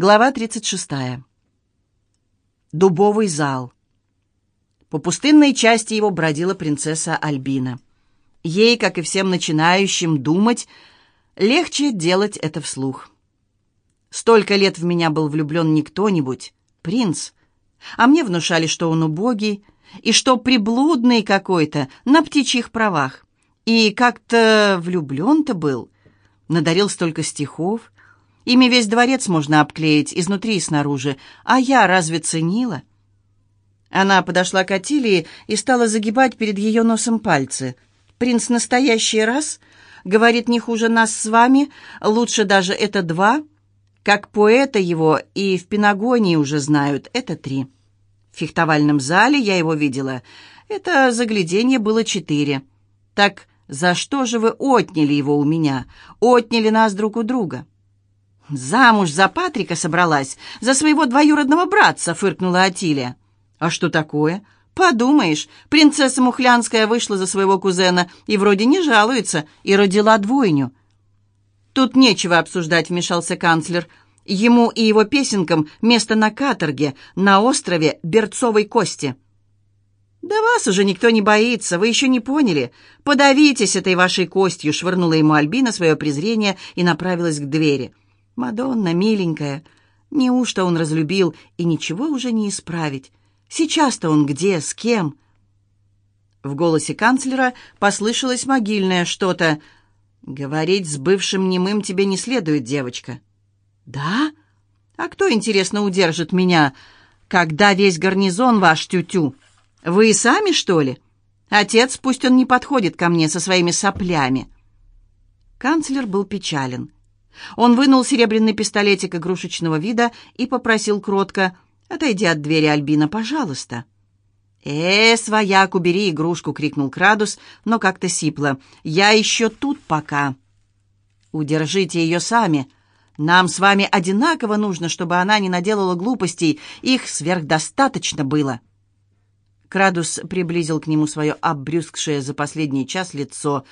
Глава 36. Дубовый зал. По пустынной части его бродила принцесса Альбина. Ей, как и всем начинающим думать, легче делать это вслух. Столько лет в меня был влюблен не кто-нибудь, принц, а мне внушали, что он убогий, и что приблудный какой-то на птичьих правах. И как-то влюблен-то был, надарил столько стихов, Ими весь дворец можно обклеить изнутри и снаружи. А я разве ценила?» Она подошла к Атилии и стала загибать перед ее носом пальцы. «Принц настоящий раз? Говорит, не хуже нас с вами. Лучше даже это два. Как поэта его и в Пенагонии уже знают, это три. В фехтовальном зале я его видела. Это заглядение было четыре. Так за что же вы отняли его у меня? Отняли нас друг у друга?» «Замуж за Патрика собралась, за своего двоюродного братца», — фыркнула Атилия. «А что такое? Подумаешь, принцесса Мухлянская вышла за своего кузена и вроде не жалуется, и родила двойню». «Тут нечего обсуждать», — вмешался канцлер. «Ему и его песенкам место на каторге, на острове Берцовой Кости». «Да вас уже никто не боится, вы еще не поняли. Подавитесь этой вашей костью», — швырнула ему Альбина свое презрение и направилась к двери. Мадонна, миленькая, неужто он разлюбил, и ничего уже не исправить? Сейчас-то он где, с кем?» В голосе канцлера послышалось могильное что-то. «Говорить с бывшим немым тебе не следует, девочка». «Да? А кто, интересно, удержит меня, когда весь гарнизон ваш тю-тю? Вы и сами, что ли? Отец, пусть он не подходит ко мне со своими соплями». Канцлер был печален. Он вынул серебряный пистолетик игрушечного вида и попросил кротко «Отойди от двери, Альбина, пожалуйста». «Э, свояк, убери игрушку!» — крикнул Крадус, но как-то сипло. «Я еще тут пока!» «Удержите ее сами!» Нам с вами одинаково нужно, чтобы она не наделала глупостей. Их сверхдостаточно было». Крадус приблизил к нему свое оббрюзгшее за последний час лицо.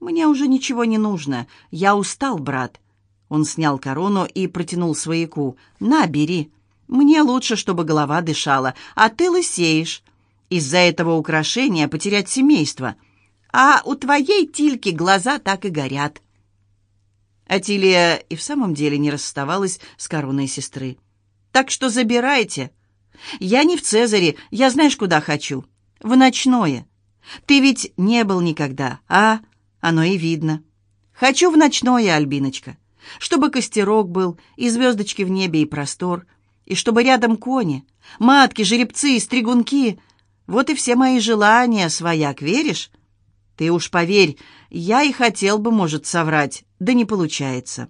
«Мне уже ничего не нужно. Я устал, брат. Он снял корону и протянул свояку. «На, бери. Мне лучше, чтобы голова дышала, а ты лысеешь. Из-за этого украшения потерять семейство. А у твоей Тильки глаза так и горят». Атилия и в самом деле не расставалась с короной сестры. «Так что забирайте. Я не в Цезаре, я знаешь, куда хочу. В ночное. Ты ведь не был никогда, а? Оно и видно. Хочу в ночное, Альбиночка чтобы костерок был, и звездочки в небе, и простор, и чтобы рядом кони, матки, жеребцы и стригунки. Вот и все мои желания, свояк, веришь? Ты уж поверь, я и хотел бы, может, соврать, да не получается.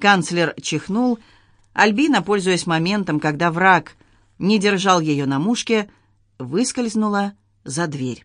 Канцлер чихнул. Альбина, пользуясь моментом, когда враг не держал ее на мушке, выскользнула за дверь.